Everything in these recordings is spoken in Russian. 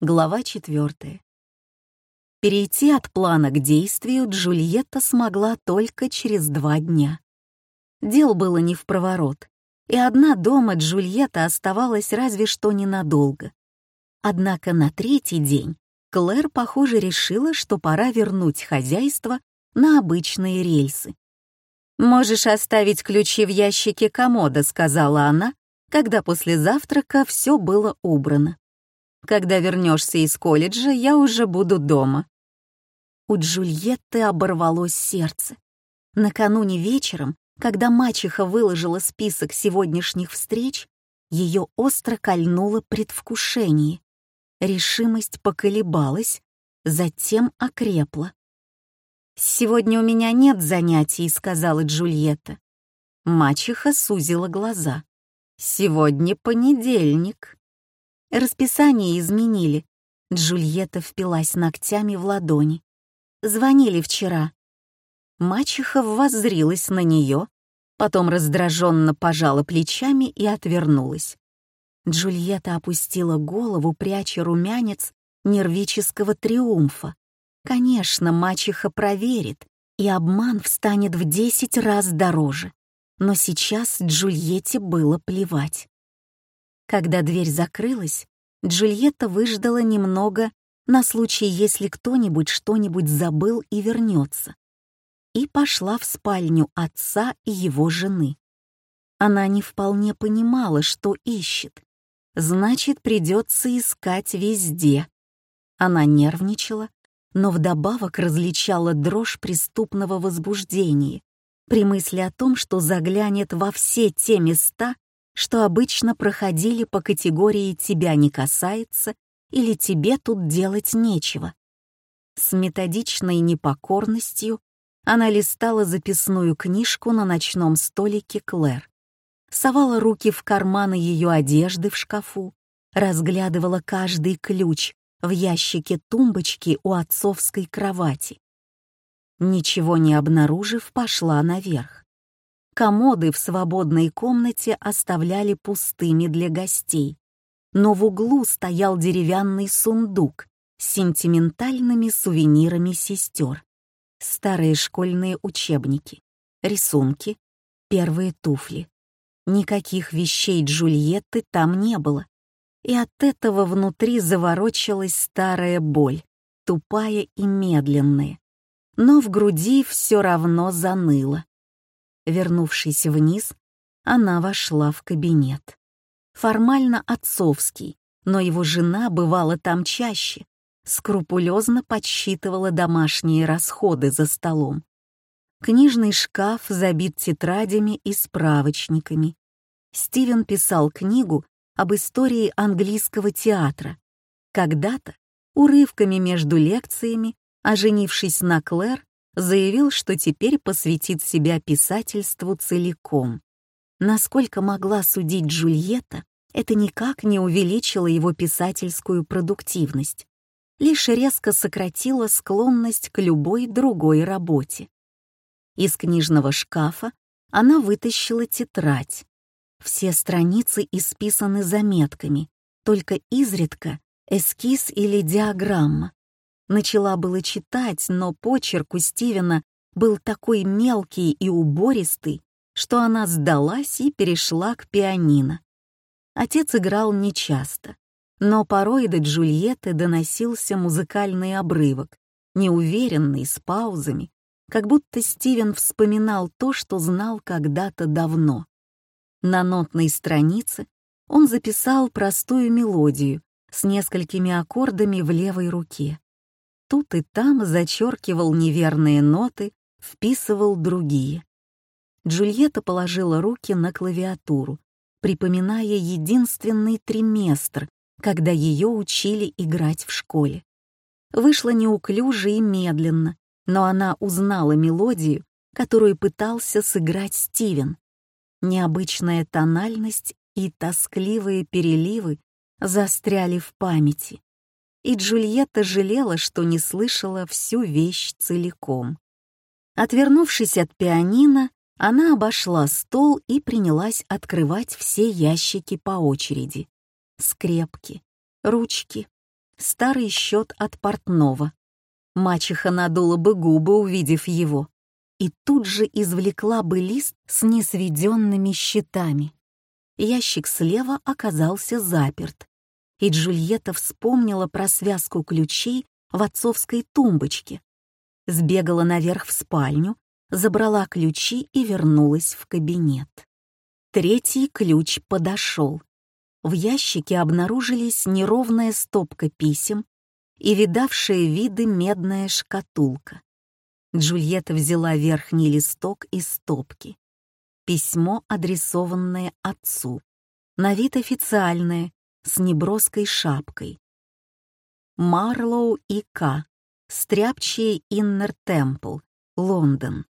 Глава четвертая. Перейти от плана к действию Джульетта смогла только через два дня. Дел было не в проворот, и одна дома Джульетта оставалась разве что ненадолго. Однако на третий день Клэр, похоже, решила, что пора вернуть хозяйство на обычные рельсы. «Можешь оставить ключи в ящике комода», — сказала она, когда после завтрака все было убрано. Когда вернешься из колледжа, я уже буду дома». У Джульетты оборвалось сердце. Накануне вечером, когда мачеха выложила список сегодняшних встреч, ее остро кольнуло предвкушение. Решимость поколебалась, затем окрепла. «Сегодня у меня нет занятий», — сказала Джульетта. Мачеха сузила глаза. «Сегодня понедельник». Расписание изменили. Джульетта впилась ногтями в ладони. Звонили вчера. Мачеха воззрилась на нее, потом раздраженно пожала плечами и отвернулась. Джульетта опустила голову, пряча румянец нервического триумфа. Конечно, мачеха проверит, и обман встанет в десять раз дороже. Но сейчас Джульетте было плевать. Когда дверь закрылась, Джульетта выждала немного на случай, если кто-нибудь что-нибудь забыл и вернется, и пошла в спальню отца и его жены. Она не вполне понимала, что ищет. Значит, придется искать везде. Она нервничала, но вдобавок различала дрожь преступного возбуждения при мысли о том, что заглянет во все те места, что обычно проходили по категории «тебя не касается» или «тебе тут делать нечего». С методичной непокорностью она листала записную книжку на ночном столике Клэр, совала руки в карманы ее одежды в шкафу, разглядывала каждый ключ в ящике тумбочки у отцовской кровати. Ничего не обнаружив, пошла наверх. Комоды в свободной комнате оставляли пустыми для гостей, но в углу стоял деревянный сундук с сентиментальными сувенирами сестер. Старые школьные учебники, рисунки, первые туфли. Никаких вещей Джульетты там не было, и от этого внутри заворочилась старая боль, тупая и медленная. Но в груди все равно заныло. Вернувшись вниз, она вошла в кабинет. Формально отцовский, но его жена бывала там чаще, скрупулезно подсчитывала домашние расходы за столом. Книжный шкаф забит тетрадями и справочниками. Стивен писал книгу об истории английского театра. Когда-то, урывками между лекциями, оженившись на Клэр, заявил, что теперь посвятит себя писательству целиком. Насколько могла судить Джульетта, это никак не увеличило его писательскую продуктивность, лишь резко сократило склонность к любой другой работе. Из книжного шкафа она вытащила тетрадь. Все страницы исписаны заметками, только изредка эскиз или диаграмма. Начала было читать, но почерк у Стивена был такой мелкий и убористый, что она сдалась и перешла к пианино. Отец играл нечасто, но порой до Джульетты доносился музыкальный обрывок, неуверенный, с паузами, как будто Стивен вспоминал то, что знал когда-то давно. На нотной странице он записал простую мелодию с несколькими аккордами в левой руке тут и там зачеркивал неверные ноты, вписывал другие. Джульетта положила руки на клавиатуру, припоминая единственный триместр, когда ее учили играть в школе. Вышло неуклюже и медленно, но она узнала мелодию, которую пытался сыграть Стивен. Необычная тональность и тоскливые переливы застряли в памяти и Джульетта жалела, что не слышала всю вещь целиком. Отвернувшись от пианино, она обошла стол и принялась открывать все ящики по очереди. Скрепки, ручки, старый счет от портного. Мачеха надула бы губы, увидев его, и тут же извлекла бы лист с несведенными счетами. Ящик слева оказался заперт, и Джульетта вспомнила про связку ключей в отцовской тумбочке. Сбегала наверх в спальню, забрала ключи и вернулась в кабинет. Третий ключ подошел. В ящике обнаружились неровная стопка писем и видавшая виды медная шкатулка. Джульетта взяла верхний листок из стопки. Письмо, адресованное отцу. На вид официальное, с неброской шапкой. Марлоу и К. Стряпчие Иннер Темпл, Лондон.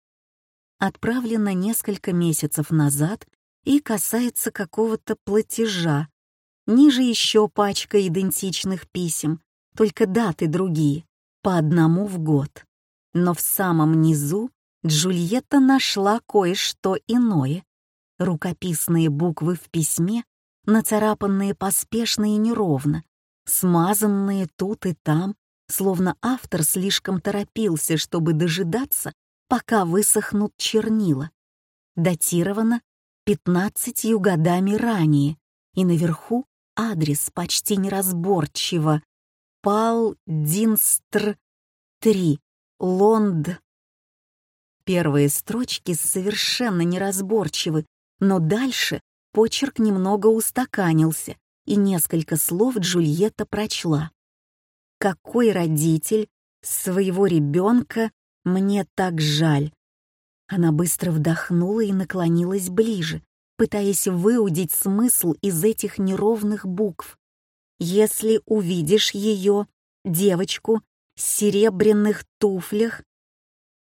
Отправлено несколько месяцев назад и касается какого-то платежа. Ниже еще пачка идентичных писем, только даты другие, по одному в год. Но в самом низу Джульетта нашла кое-что иное. Рукописные буквы в письме, нацарапанные поспешно и неровно, смазанные тут и там, словно автор слишком торопился, чтобы дожидаться, пока высохнут чернила. Датировано пятнадцатью годами ранее, и наверху адрес почти неразборчиво. Пал Динстр 3, Лонд. Первые строчки совершенно неразборчивы, но дальше почерк немного устаканился, и несколько слов Джульетта прочла. «Какой родитель своего ребенка мне так жаль!» Она быстро вдохнула и наклонилась ближе, пытаясь выудить смысл из этих неровных букв. «Если увидишь ее, девочку, в серебряных туфлях...»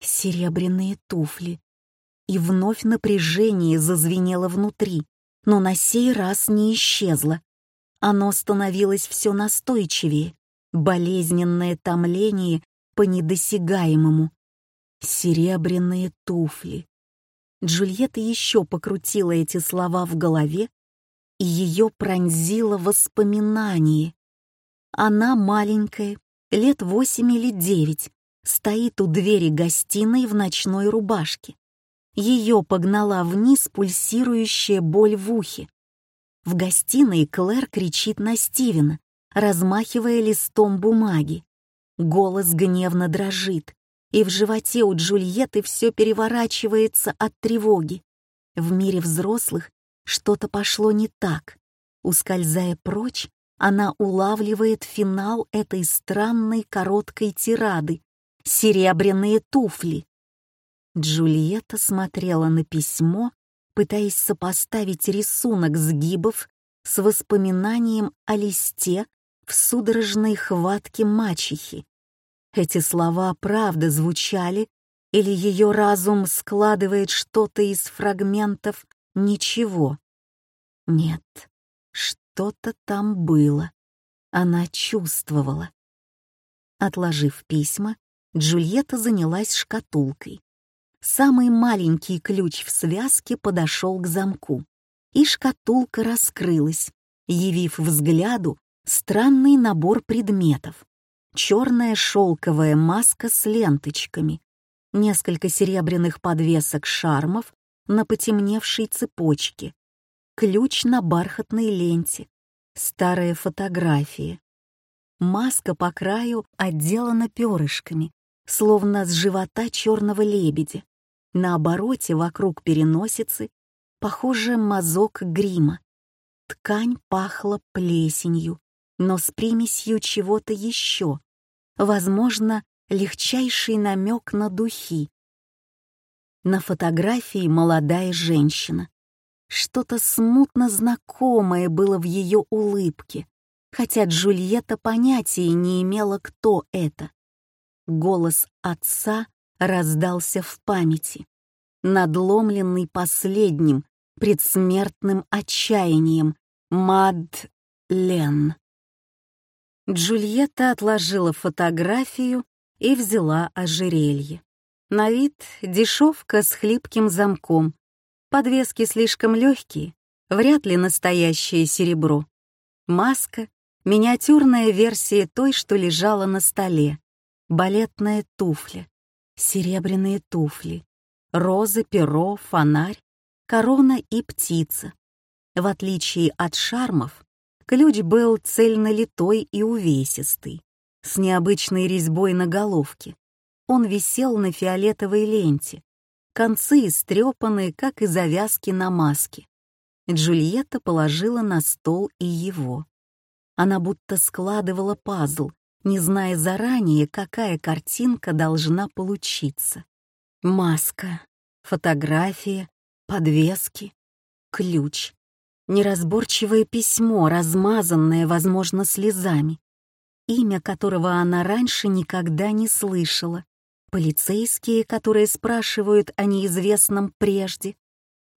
Серебряные туфли. И вновь напряжение зазвенело внутри, но на сей раз не исчезло. Оно становилось все настойчивее, болезненное томление по недосягаемому. Серебряные туфли. Джульетта еще покрутила эти слова в голове, и ее пронзило воспоминание. Она маленькая, лет восемь или девять, стоит у двери гостиной в ночной рубашке. Ее погнала вниз пульсирующая боль в ухе. В гостиной Клэр кричит на Стивена, размахивая листом бумаги. Голос гневно дрожит, и в животе у Джульетты все переворачивается от тревоги. В мире взрослых что-то пошло не так. Ускользая прочь, она улавливает финал этой странной короткой тирады — серебряные туфли. Джульетта смотрела на письмо пытаясь сопоставить рисунок сгибов с воспоминанием о листе в судорожной хватке мачехи. Эти слова правда звучали, или ее разум складывает что-то из фрагментов ничего? Нет, что-то там было. Она чувствовала. Отложив письма, Джульетта занялась шкатулкой. Самый маленький ключ в связке подошел к замку, и шкатулка раскрылась, явив взгляду странный набор предметов. Черная шелковая маска с ленточками, несколько серебряных подвесок шармов на потемневшей цепочке, ключ на бархатной ленте, старые фотографии. Маска по краю отделана перышками, словно с живота черного лебедя. На обороте вокруг переносицы, похоже, мазок грима. Ткань пахла плесенью, но с примесью чего-то еще. Возможно, легчайший намек на духи. На фотографии молодая женщина. Что-то смутно знакомое было в ее улыбке, хотя Джульетта понятия не имела, кто это. Голос отца раздался в памяти, надломленный последним предсмертным отчаянием Мад-Лен. Джульетта отложила фотографию и взяла ожерелье. На вид дешевка с хлипким замком. Подвески слишком легкие, вряд ли настоящее серебро. Маска, Миниатюрная версия той, что лежала на столе. Балетная туфля, серебряные туфли, роза, перо, фонарь, корона и птица. В отличие от шармов, ключ был цельнолитой и увесистый, с необычной резьбой на головке. Он висел на фиолетовой ленте, концы истрепанные, как и завязки на маске. Джульетта положила на стол и его. Она будто складывала пазл, не зная заранее, какая картинка должна получиться. Маска, фотография, подвески, ключ, неразборчивое письмо, размазанное, возможно, слезами, имя которого она раньше никогда не слышала, полицейские, которые спрашивают о неизвестном прежде.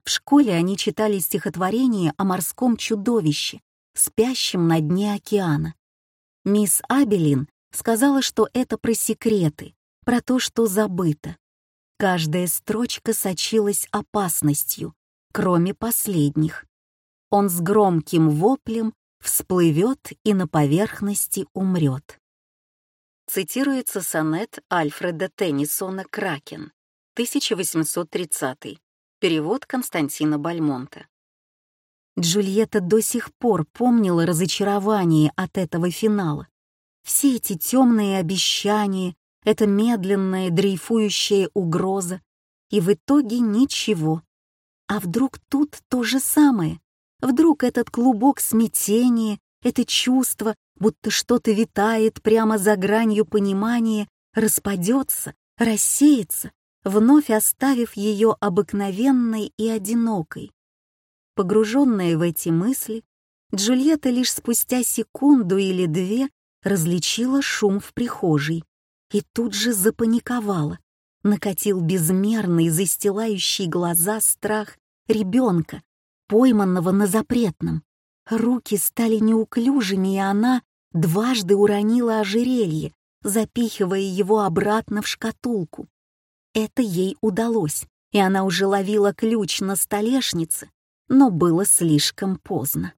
В школе они читали стихотворение о морском чудовище, спящем на дне океана. Мисс Абелин сказала, что это про секреты, про то, что забыто. Каждая строчка сочилась опасностью, кроме последних. Он с громким воплем всплывет и на поверхности умрет. Цитируется сонет Альфреда Теннисона «Кракен», 1830 Перевод Константина Бальмонта. Джульетта до сих пор помнила разочарование от этого финала. Все эти темные обещания, эта медленная дрейфующая угроза, и в итоге ничего. А вдруг тут то же самое? Вдруг этот клубок смятения, это чувство, будто что-то витает прямо за гранью понимания, распадется, рассеется, вновь оставив ее обыкновенной и одинокой. Погруженная в эти мысли, Джульетта лишь спустя секунду или две различила шум в прихожей и тут же запаниковала. Накатил безмерный, застилающий глаза страх ребенка, пойманного на запретном. Руки стали неуклюжими, и она дважды уронила ожерелье, запихивая его обратно в шкатулку. Это ей удалось, и она уже ловила ключ на столешнице, но было слишком поздно.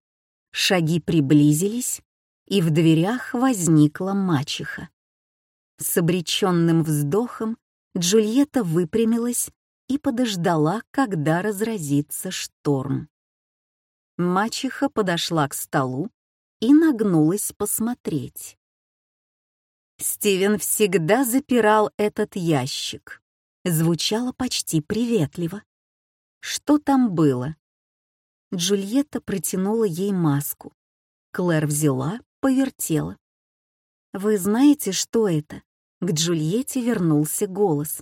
Шаги приблизились, и в дверях возникла мачеха. С обреченным вздохом Джульетта выпрямилась и подождала, когда разразится шторм. Мачеха подошла к столу и нагнулась посмотреть. Стивен всегда запирал этот ящик. Звучало почти приветливо. Что там было? Джульетта протянула ей маску. Клэр взяла, повертела. «Вы знаете, что это?» К Джульетте вернулся голос.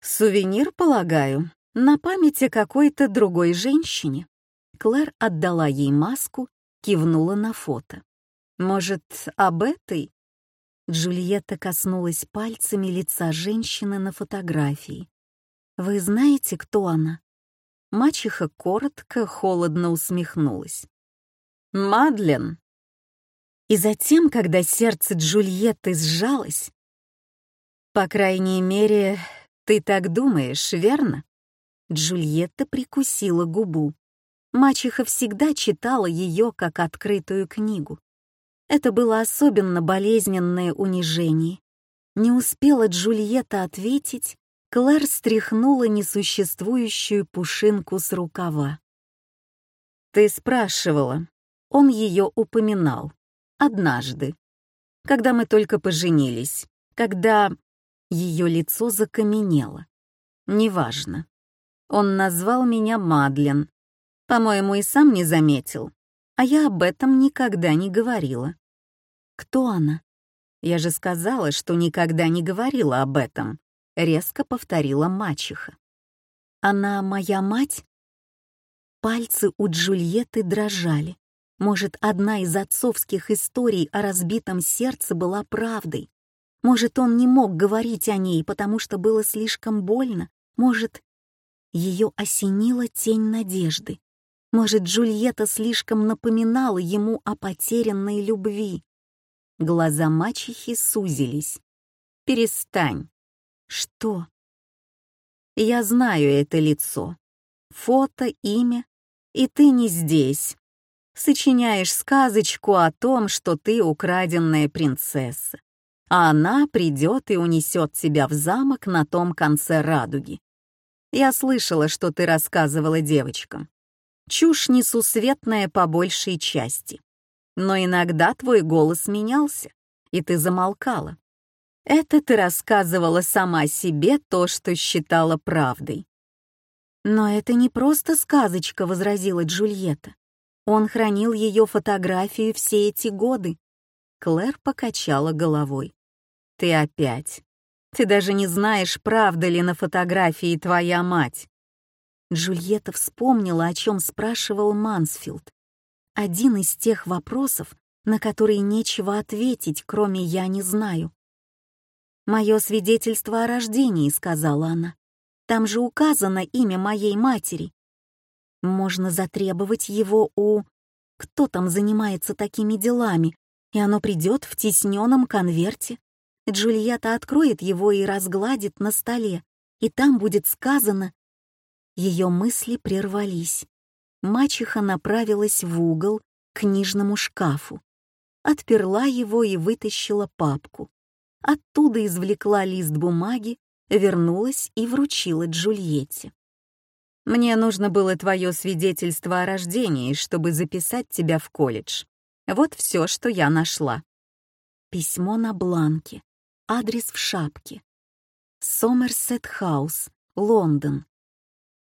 «Сувенир, полагаю, на память о какой-то другой женщине». Клэр отдала ей маску, кивнула на фото. «Может, об этой?» Джульетта коснулась пальцами лица женщины на фотографии. «Вы знаете, кто она?» Мачеха коротко, холодно усмехнулась. «Мадлен!» И затем, когда сердце Джульетты сжалось, «По крайней мере, ты так думаешь, верно?» Джульетта прикусила губу. Мачеха всегда читала ее как открытую книгу. Это было особенно болезненное унижение. Не успела Джульетта ответить, Клэр стряхнула несуществующую пушинку с рукава. «Ты спрашивала». Он ее упоминал. Однажды. Когда мы только поженились. Когда ее лицо закаменело. Неважно. Он назвал меня Мадлен. По-моему, и сам не заметил. А я об этом никогда не говорила. Кто она? Я же сказала, что никогда не говорила об этом. — резко повторила мачеха. «Она моя мать?» Пальцы у Джульетты дрожали. Может, одна из отцовских историй о разбитом сердце была правдой. Может, он не мог говорить о ней, потому что было слишком больно. Может, ее осенила тень надежды. Может, Джульетта слишком напоминала ему о потерянной любви. Глаза мачехи сузились. «Перестань», что? Я знаю это лицо. Фото, имя. И ты не здесь. Сочиняешь сказочку о том, что ты украденная принцесса, а она придет и унесет тебя в замок на том конце радуги. Я слышала, что ты рассказывала девочкам. Чушь несусветная по большей части. Но иногда твой голос менялся, и ты замолкала. Это ты рассказывала сама себе то, что считала правдой. «Но это не просто сказочка», — возразила Джульетта. «Он хранил ее фотографию все эти годы». Клэр покачала головой. «Ты опять. Ты даже не знаешь, правда ли на фотографии твоя мать». Джульетта вспомнила, о чем спрашивал Мансфилд. Один из тех вопросов, на которые нечего ответить, кроме «я не знаю». «Мое свидетельство о рождении», — сказала она. Там же указано имя моей матери. Можно затребовать его у... Кто там занимается такими делами, и оно придет в тисненном конверте. Джульетта откроет его и разгладит на столе, и там будет сказано... Ее мысли прервались. Мачеха направилась в угол к книжному шкафу. Отперла его и вытащила папку. Оттуда извлекла лист бумаги вернулась и вручила Джульетте. «Мне нужно было твое свидетельство о рождении, чтобы записать тебя в колледж. Вот все, что я нашла». Письмо на бланке, адрес в шапке. Сомерсет Хаус, Лондон.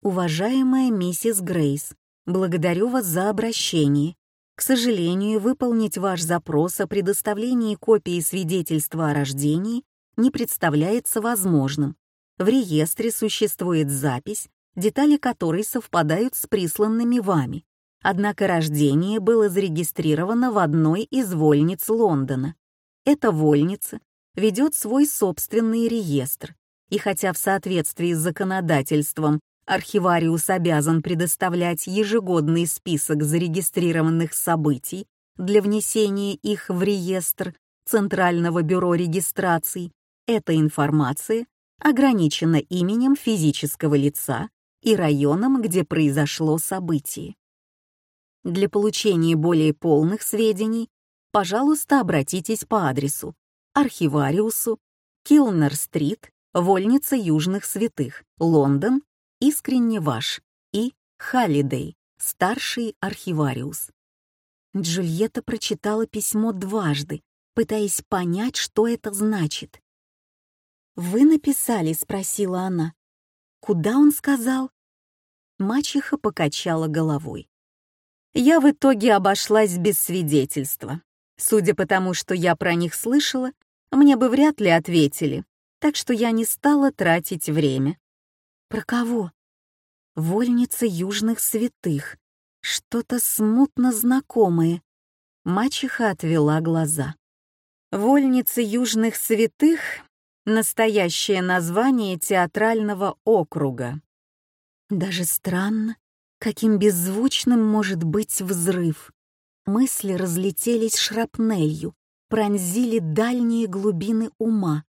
Уважаемая миссис Грейс, благодарю вас за обращение. К сожалению, выполнить ваш запрос о предоставлении копии свидетельства о рождении не представляется возможным. В реестре существует запись, детали которой совпадают с присланными вами. Однако рождение было зарегистрировано в одной из вольниц Лондона. Эта вольница ведет свой собственный реестр, и хотя в соответствии с законодательством архивариус обязан предоставлять ежегодный список зарегистрированных событий для внесения их в реестр Центрального бюро регистраций, эта информация ограничена именем физического лица и районом, где произошло событие. Для получения более полных сведений, пожалуйста, обратитесь по адресу Архивариусу, Килнер-стрит, Вольница Южных Святых, Лондон, искренне ваш, и Халлидей, старший архивариус. Джульетта прочитала письмо дважды, пытаясь понять, что это значит. «Вы написали?» — спросила она. «Куда он сказал?» Мачеха покачала головой. «Я в итоге обошлась без свидетельства. Судя по тому, что я про них слышала, мне бы вряд ли ответили, так что я не стала тратить время». «Про кого?» «Вольница южных святых. Что-то смутно знакомое». Мачеха отвела глаза. «Вольница южных святых настоящее название театрального округа. Даже странно, каким беззвучным может быть взрыв. Мысли разлетелись шрапнелью, пронзили дальние глубины ума.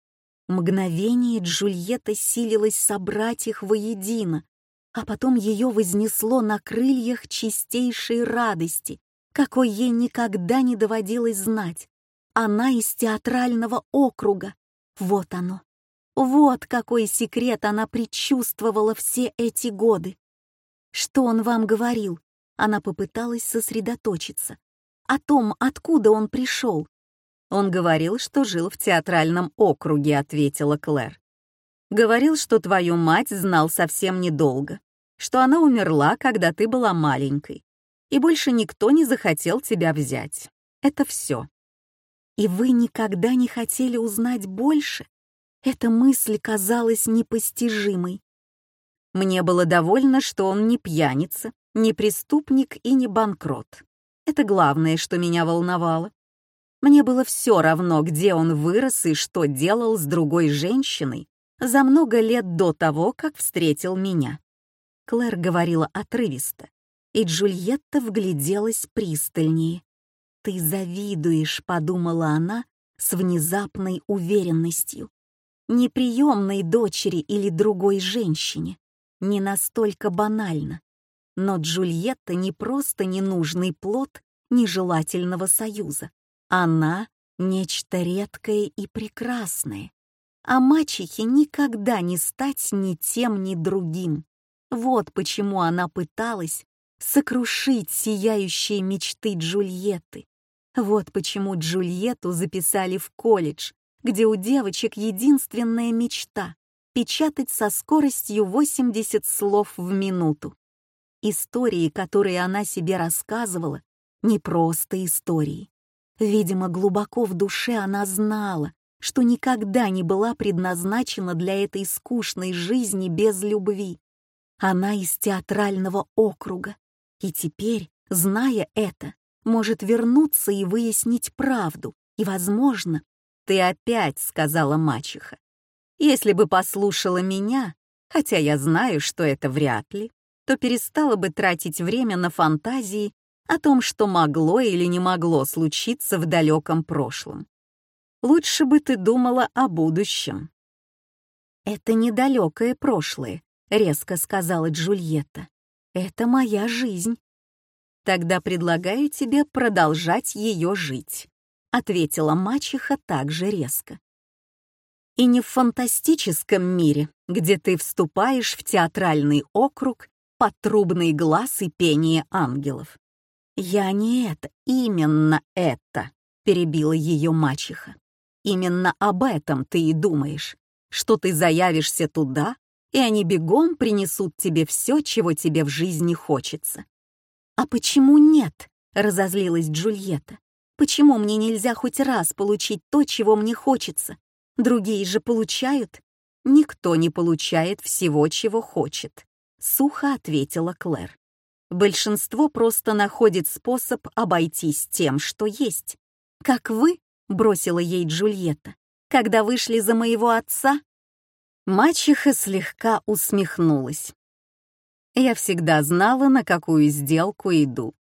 Мгновение Джульетта силилась собрать их воедино, а потом ее вознесло на крыльях чистейшей радости, какой ей никогда не доводилось знать. Она из театрального округа, вот оно. Вот какой секрет она предчувствовала все эти годы. Что он вам говорил? Она попыталась сосредоточиться. О том, откуда он пришел. Он говорил, что жил в театральном округе, ответила Клэр. Говорил, что твою мать знал совсем недолго, что она умерла, когда ты была маленькой, и больше никто не захотел тебя взять. Это все. И вы никогда не хотели узнать больше? Эта мысль казалась непостижимой. Мне было довольно, что он не пьяница, не преступник и не банкрот. Это главное, что меня волновало. Мне было все равно, где он вырос и что делал с другой женщиной за много лет до того, как встретил меня. Клэр говорила отрывисто, и Джульетта вгляделась пристальнее. «Ты завидуешь», — подумала она с внезапной уверенностью. «Неприемной дочери или другой женщине. Не настолько банально. Но Джульетта не просто ненужный плод нежелательного союза. Она — нечто редкое и прекрасное. А мачехе никогда не стать ни тем, ни другим. Вот почему она пыталась сокрушить сияющие мечты Джульетты. Вот почему Джульетту записали в колледж, где у девочек единственная мечта — печатать со скоростью 80 слов в минуту. Истории, которые она себе рассказывала, не просто истории. Видимо, глубоко в душе она знала, что никогда не была предназначена для этой скучной жизни без любви. Она из театрального округа, и теперь, зная это, может вернуться и выяснить правду, и, возможно, «Ты опять», — сказала мачеха. «Если бы послушала меня, хотя я знаю, что это вряд ли, то перестала бы тратить время на фантазии о том, что могло или не могло случиться в далеком прошлом. Лучше бы ты думала о будущем. «Это недалекое прошлое», — резко сказала Джульетта. «Это моя жизнь». «Тогда предлагаю тебе продолжать ее жить», — ответила мачеха также резко. «И не в фантастическом мире, где ты вступаешь в театральный округ под трубный глаз и пение ангелов. «Я не это, именно это», — перебила ее мачеха. «Именно об этом ты и думаешь, что ты заявишься туда, и они бегом принесут тебе все, чего тебе в жизни хочется». «А почему нет?» — разозлилась Джульетта. «Почему мне нельзя хоть раз получить то, чего мне хочется? Другие же получают?» «Никто не получает всего, чего хочет», — сухо ответила Клэр. «Большинство просто находит способ обойтись тем, что есть. Как вы, — бросила ей Джульетта, — когда вышли за моего отца?» Мачеха слегка усмехнулась. «Я всегда знала, на какую сделку иду.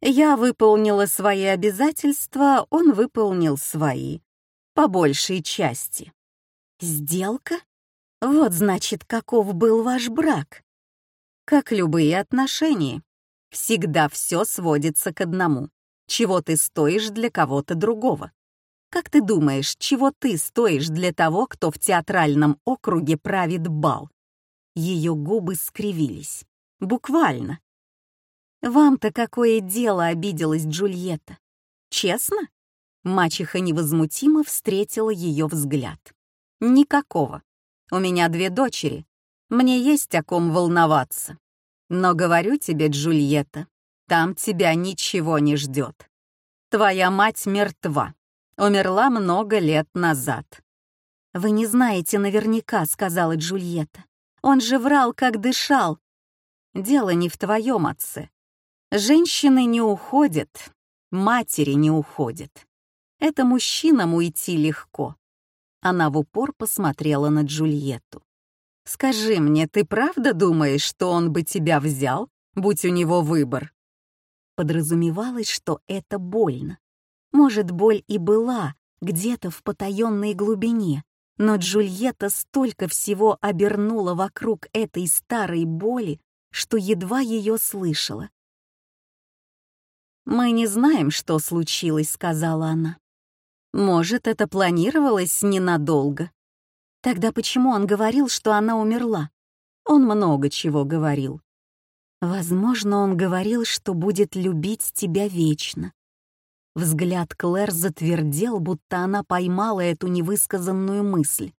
Я выполнила свои обязательства, он выполнил свои, по большей части». «Сделка? Вот, значит, каков был ваш брак?» Как любые отношения, всегда все сводится к одному. Чего ты стоишь для кого-то другого? Как ты думаешь, чего ты стоишь для того, кто в театральном округе правит бал? Ее губы скривились. Буквально. «Вам-то какое дело?» — обиделась Джульетта. «Честно?» Мачеха невозмутимо встретила ее взгляд. «Никакого. У меня две дочери, мне есть о ком волноваться. Но говорю тебе, Джульетта, там тебя ничего не ждет. Твоя мать мертва. Умерла много лет назад. «Вы не знаете наверняка», — сказала Джульетта. «Он же врал, как дышал». «Дело не в твоем отце. Женщины не уходят, матери не уходят. Это мужчинам уйти легко». Она в упор посмотрела на Джульетту. Скажи мне, ты правда думаешь, что он бы тебя взял, будь у него выбор?» Подразумевалось, что это больно. Может, боль и была где-то в потаенной глубине, но Джульетта столько всего обернула вокруг этой старой боли, что едва ее слышала. «Мы не знаем, что случилось», — сказала она. «Может, это планировалось ненадолго, Тогда почему он говорил, что она умерла? Он много чего говорил. Возможно, он говорил, что будет любить тебя вечно. Взгляд Клэр затвердел, будто она поймала эту невысказанную мысль.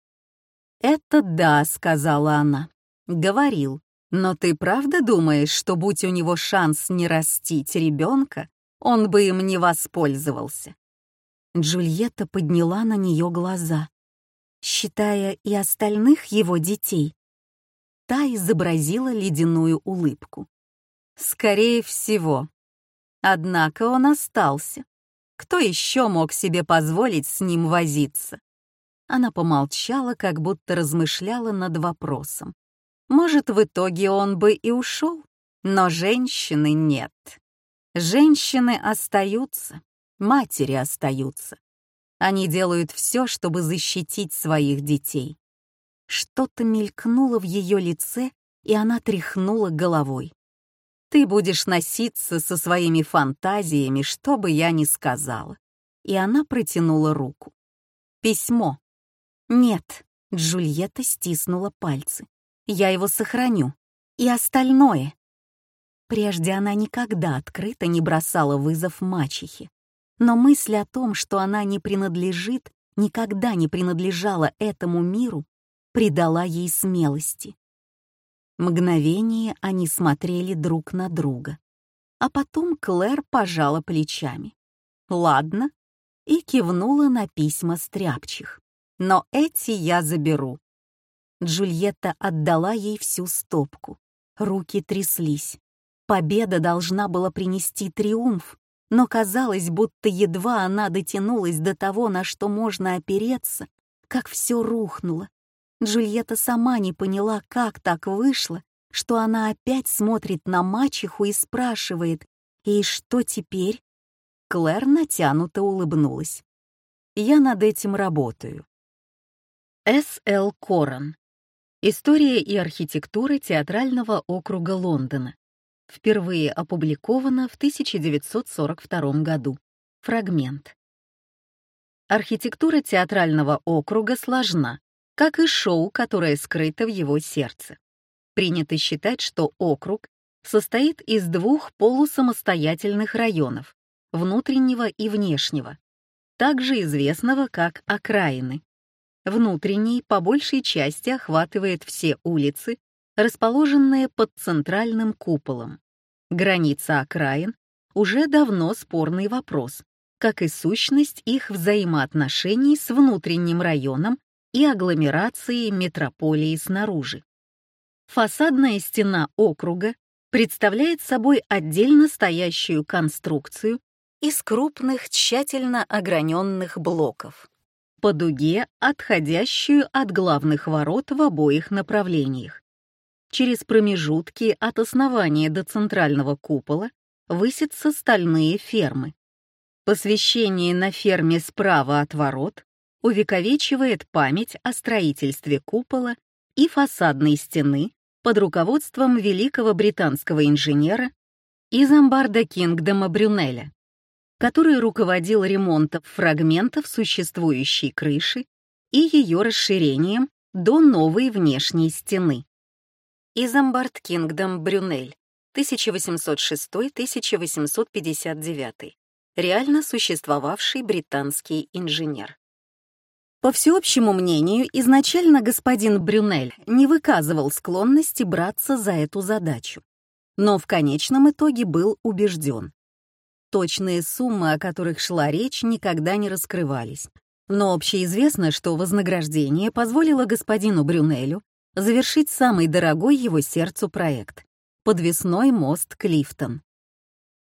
«Это да», — сказала она. «Говорил. Но ты правда думаешь, что будь у него шанс не растить ребенка, он бы им не воспользовался?» Джульетта подняла на нее глаза считая и остальных его детей. Та изобразила ледяную улыбку. Скорее всего. Однако он остался. Кто еще мог себе позволить с ним возиться? Она помолчала, как будто размышляла над вопросом. Может, в итоге он бы и ушел, но женщины нет. Женщины остаются, матери остаются. Они делают все, чтобы защитить своих детей. Что-то мелькнуло в ее лице, и она тряхнула головой. ты будешь носиться со своими фантазиями, что бы я ни сказала. И она протянула руку. Письмо. Нет, Джульетта стиснула пальцы. Я его сохраню. И остальное. Прежде она никогда открыто не бросала вызов мачехе. Но мысль о том, что она не принадлежит, никогда не принадлежала этому миру, придала ей смелости. Мгновение они смотрели друг на друга. А потом Клэр пожала плечами. «Ладно», и кивнула на письма стряпчих. «Но эти я заберу». Джульетта отдала ей всю стопку. Руки тряслись. Победа должна была принести триумф, но казалось, будто едва она дотянулась до того, на что можно опереться, как все рухнуло. Джульетта сама не поняла, как так вышло, что она опять смотрит на мачеху и спрашивает, «И что теперь?» Клэр натянуто улыбнулась. «Я над этим работаю». С. Л. Коран. История и архитектура театрального округа Лондона. Впервые опубликовано в 1942 году. Фрагмент. Архитектура театрального округа сложна, как и шоу, которое скрыто в его сердце. Принято считать, что округ состоит из двух полусамостоятельных районов — внутреннего и внешнего, также известного как окраины. Внутренний по большей части охватывает все улицы, расположенные под центральным куполом. Граница окраин уже давно спорный вопрос, как и сущность их взаимоотношений с внутренним районом и агломерацией метрополии снаружи. Фасадная стена округа представляет собой отдельно стоящую конструкцию из крупных тщательно ограненных блоков, по дуге, отходящую от главных ворот в обоих направлениях. Через промежутки от основания до центрального купола высятся стальные фермы. Посвящение на ферме справа от ворот увековечивает память о строительстве купола и фасадной стены под руководством великого британского инженера из амбарда Кингдома Брюнеля, который руководил ремонтом фрагментов существующей крыши и ее расширением до новой внешней стены. Изамбард Кингдом Брюнель, 1806-1859, реально существовавший британский инженер. По всеобщему мнению, изначально господин Брюнель не выказывал склонности браться за эту задачу, но в конечном итоге был убежден. Точные суммы, о которых шла речь, никогда не раскрывались, но общеизвестно, что вознаграждение позволило господину Брюнелю завершить самый дорогой его сердцу проект — подвесной мост Клифтон.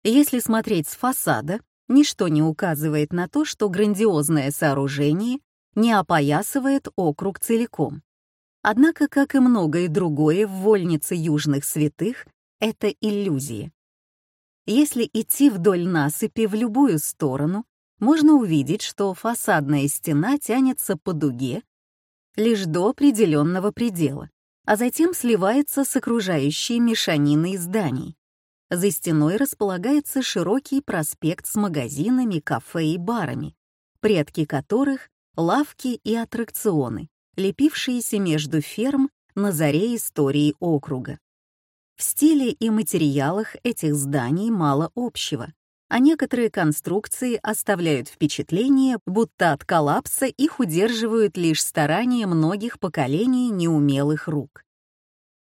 Если смотреть с фасада, ничто не указывает на то, что грандиозное сооружение не опоясывает округ целиком. Однако, как и многое другое в вольнице южных святых, это иллюзия. Если идти вдоль насыпи в любую сторону, можно увидеть, что фасадная стена тянется по дуге лишь до определенного предела, а затем сливается с окружающей мешаниной зданий. За стеной располагается широкий проспект с магазинами, кафе и барами, предки которых лавки и аттракционы, лепившиеся между ферм на заре истории округа. В стиле и материалах этих зданий мало общего, а некоторые конструкции оставляют впечатление, будто от коллапса их удерживают лишь старания многих поколений неумелых рук.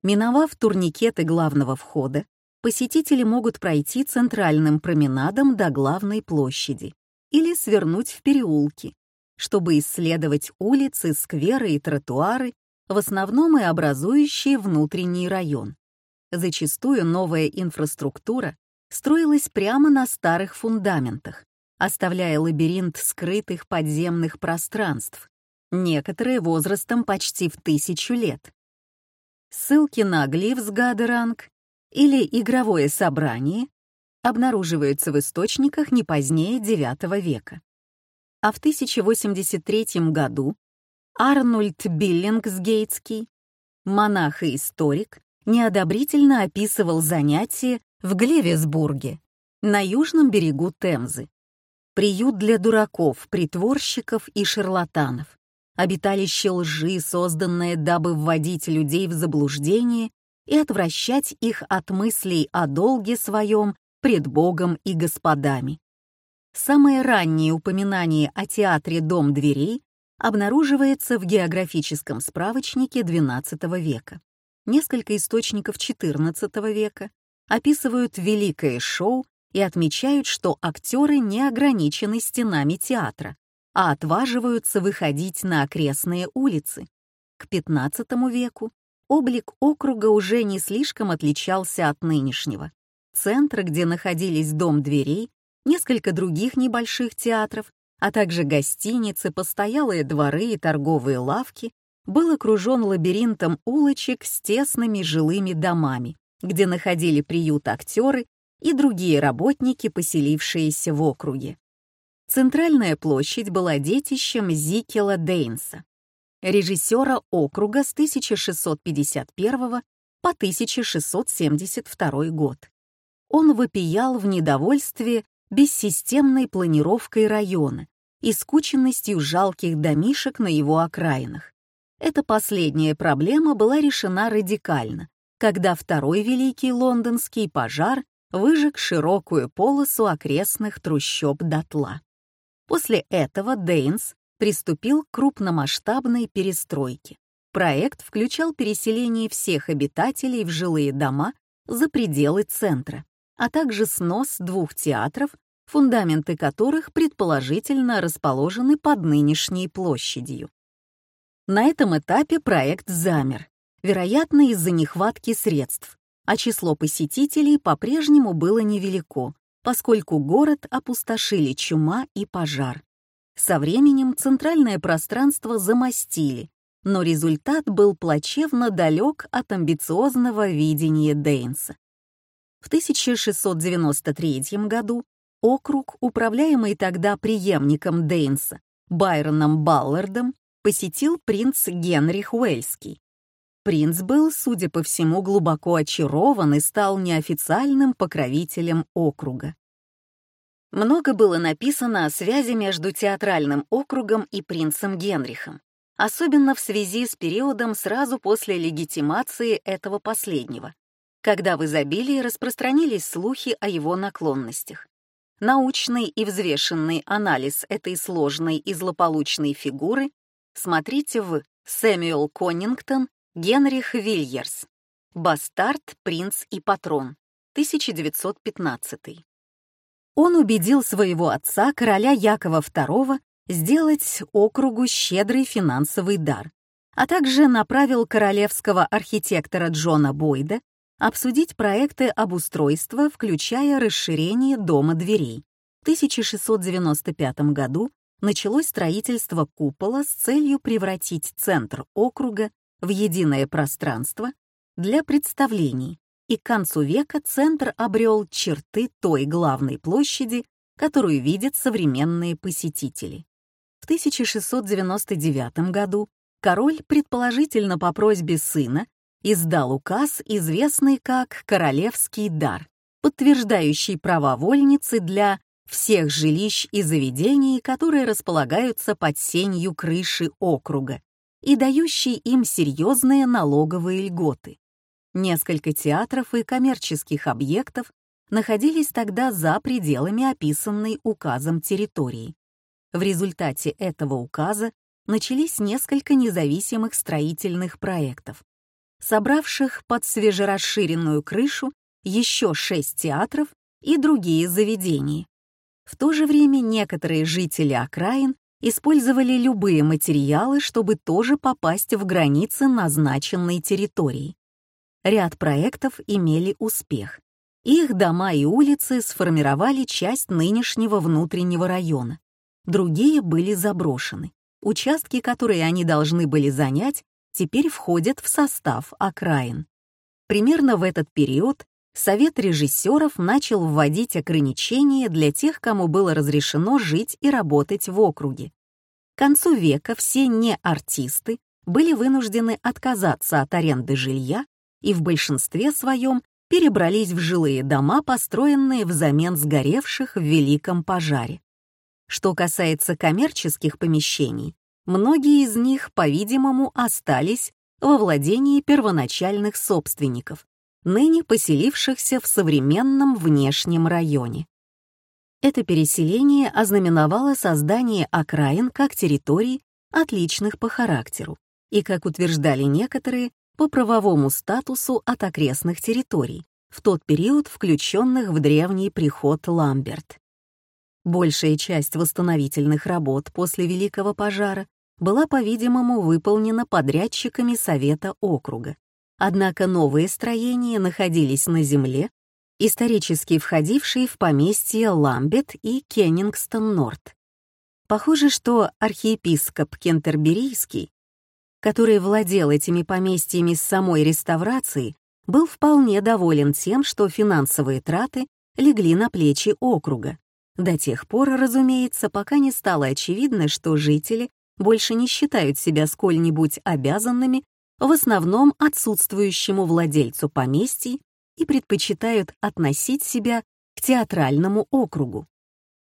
Миновав турникеты главного входа, посетители могут пройти центральным променадом до главной площади или свернуть в переулки, чтобы исследовать улицы, скверы и тротуары, в основном и образующие внутренний район. Зачастую новая инфраструктура строилась прямо на старых фундаментах, оставляя лабиринт скрытых подземных пространств, некоторые возрастом почти в тысячу лет. Ссылки на Гливсгадеранг или игровое собрание обнаруживаются в источниках не позднее IX века а в 1083 году Арнольд Биллингсгейтский, монах и историк, неодобрительно описывал занятия в Глевисбурге, на южном берегу Темзы. Приют для дураков, притворщиков и шарлатанов. Обиталище лжи, созданное, дабы вводить людей в заблуждение и отвращать их от мыслей о долге своем пред Богом и господами. Самое раннее упоминание о театре «Дом дверей» обнаруживается в географическом справочнике XII века. Несколько источников XIV века описывают великое шоу и отмечают, что актеры не ограничены стенами театра, а отваживаются выходить на окрестные улицы. К XV веку облик округа уже не слишком отличался от нынешнего. Центр, где находились дом дверей, несколько других небольших театров, а также гостиницы, постоялые дворы и торговые лавки, был окружен лабиринтом улочек с тесными жилыми домами, где находили приют актеры и другие работники, поселившиеся в округе. Центральная площадь была детищем Зикела Дейнса, режиссера округа с 1651 по 1672 год. Он вопиял в недовольстве бессистемной планировкой района и скученностью жалких домишек на его окраинах. Эта последняя проблема была решена радикально, когда второй великий лондонский пожар выжег широкую полосу окрестных трущоб дотла. После этого Дейнс приступил к крупномасштабной перестройке. Проект включал переселение всех обитателей в жилые дома за пределы центра, а также снос двух театров, фундаменты которых предположительно расположены под нынешней площадью. На этом этапе проект замер, вероятно, из-за нехватки средств, а число посетителей по-прежнему было невелико, поскольку город опустошили чума и пожар. Со временем центральное пространство замостили, но результат был плачевно далек от амбициозного видения Дейнса. В 1693 году округ, управляемый тогда преемником Дейнса, Байроном Баллардом, посетил принц Генрих Уэльский. Принц был, судя по всему, глубоко очарован и стал неофициальным покровителем округа. Много было написано о связи между театральным округом и принцем Генрихом, особенно в связи с периодом сразу после легитимации этого последнего, когда в изобилии распространились слухи о его наклонностях. Научный и взвешенный анализ этой сложной и злополучной фигуры смотрите в «Сэмюэл Коннингтон Генрих Вильерс. Бастард, принц и патрон. 1915. Он убедил своего отца, короля Якова II, сделать округу щедрый финансовый дар, а также направил королевского архитектора Джона Бойда обсудить проекты обустройства, включая расширение дома дверей. В 1695 году началось строительство купола с целью превратить центр округа в единое пространство для представлений, и к концу века центр обрел черты той главной площади, которую видят современные посетители. В 1699 году король, предположительно по просьбе сына, издал указ, известный как «Королевский дар», подтверждающий права вольницы для всех жилищ и заведений, которые располагаются под сенью крыши округа, и дающий им серьезные налоговые льготы. Несколько театров и коммерческих объектов находились тогда за пределами описанной указом территории. В результате этого указа начались несколько независимых строительных проектов, собравших под свежерасширенную крышу еще шесть театров и другие заведения. В то же время некоторые жители окраин использовали любые материалы, чтобы тоже попасть в границы назначенной территории. Ряд проектов имели успех. Их дома и улицы сформировали часть нынешнего внутреннего района. Другие были заброшены. Участки, которые они должны были занять, теперь входят в состав окраин. Примерно в этот период Совет режиссеров начал вводить ограничения для тех, кому было разрешено жить и работать в округе. К концу века все не-артисты были вынуждены отказаться от аренды жилья и в большинстве своем перебрались в жилые дома, построенные взамен сгоревших в Великом пожаре. Что касается коммерческих помещений, многие из них, по-видимому, остались во владении первоначальных собственников, ныне поселившихся в современном внешнем районе. Это переселение ознаменовало создание окраин как территорий, отличных по характеру, и, как утверждали некоторые, по правовому статусу от окрестных территорий, в тот период включенных в древний приход Ламберт. Большая часть восстановительных работ после Великого пожара была, по-видимому, выполнена подрядчиками Совета округа. Однако новые строения находились на земле, исторически входившие в поместья Ламбет и Кеннингстон-Норт. Похоже, что архиепископ Кентерберийский, который владел этими поместьями с самой реставрацией, был вполне доволен тем, что финансовые траты легли на плечи округа. До тех пор, разумеется, пока не стало очевидно, что жители больше не считают себя сколь-нибудь обязанными в основном отсутствующему владельцу поместий и предпочитают относить себя к театральному округу.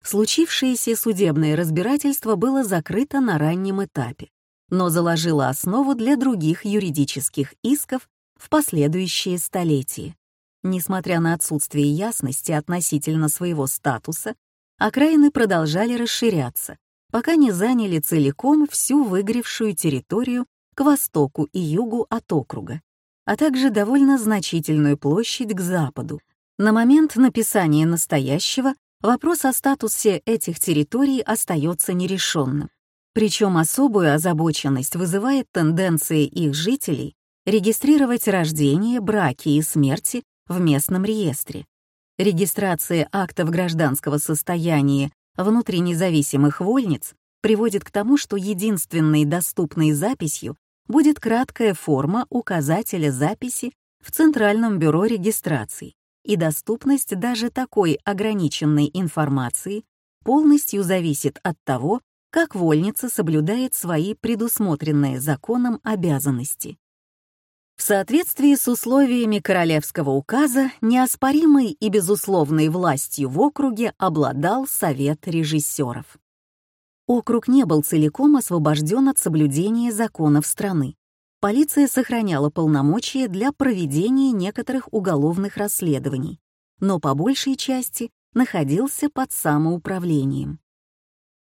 Случившееся судебное разбирательство было закрыто на раннем этапе, но заложило основу для других юридических исков в последующие столетия. Несмотря на отсутствие ясности относительно своего статуса, окраины продолжали расширяться, пока не заняли целиком всю выгоревшую территорию к востоку и югу от округа а также довольно значительную площадь к западу. На момент написания настоящего вопрос о статусе этих территорий остается нерешенным. Причем особую озабоченность вызывает тенденция их жителей регистрировать рождение, браки и смерти в местном реестре. Регистрация актов гражданского состояния внутри независимых вольниц приводит к тому, что единственной доступной записью будет краткая форма указателя записи в Центральном бюро регистрации, и доступность даже такой ограниченной информации полностью зависит от того, как вольница соблюдает свои предусмотренные законом обязанности. В соответствии с условиями Королевского указа, неоспоримой и безусловной властью в округе обладал Совет режиссеров округ не был целиком освобожден от соблюдения законов страны. Полиция сохраняла полномочия для проведения некоторых уголовных расследований, но по большей части находился под самоуправлением.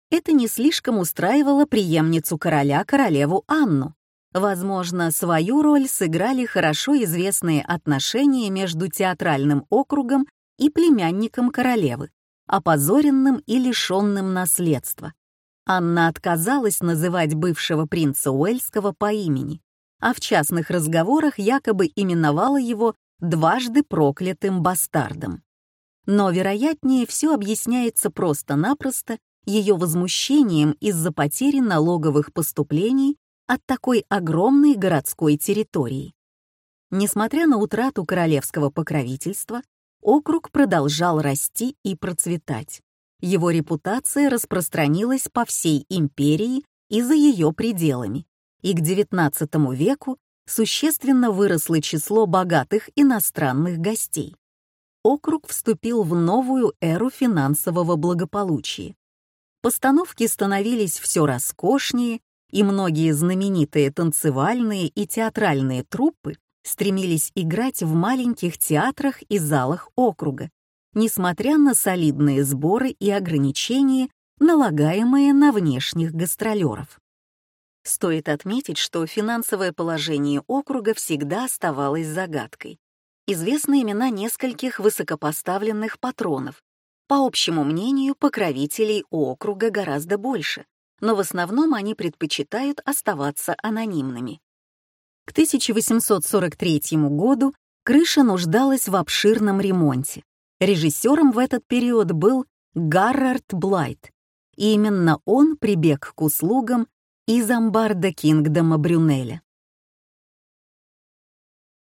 Это не слишком устраивало преемницу короля, королеву Анну. Возможно, свою роль сыграли хорошо известные отношения между театральным округом и племянником королевы, опозоренным и лишенным наследства. Анна отказалась называть бывшего принца Уэльского по имени, а в частных разговорах якобы именовала его дважды проклятым бастардом. Но, вероятнее, все объясняется просто-напросто ее возмущением из-за потери налоговых поступлений от такой огромной городской территории. Несмотря на утрату королевского покровительства, округ продолжал расти и процветать его репутация распространилась по всей империи и за ее пределами, и к XIX веку существенно выросло число богатых иностранных гостей. Округ вступил в новую эру финансового благополучия. Постановки становились все роскошнее, и многие знаменитые танцевальные и театральные труппы стремились играть в маленьких театрах и залах округа, несмотря на солидные сборы и ограничения, налагаемые на внешних гастролеров. Стоит отметить, что финансовое положение округа всегда оставалось загадкой. Известны имена нескольких высокопоставленных патронов. По общему мнению, покровителей округа гораздо больше, но в основном они предпочитают оставаться анонимными. К 1843 году крыша нуждалась в обширном ремонте. Режиссером в этот период был Гаррард Блайт, и именно он прибег к услугам из амбарда Кингдома Брюнеля.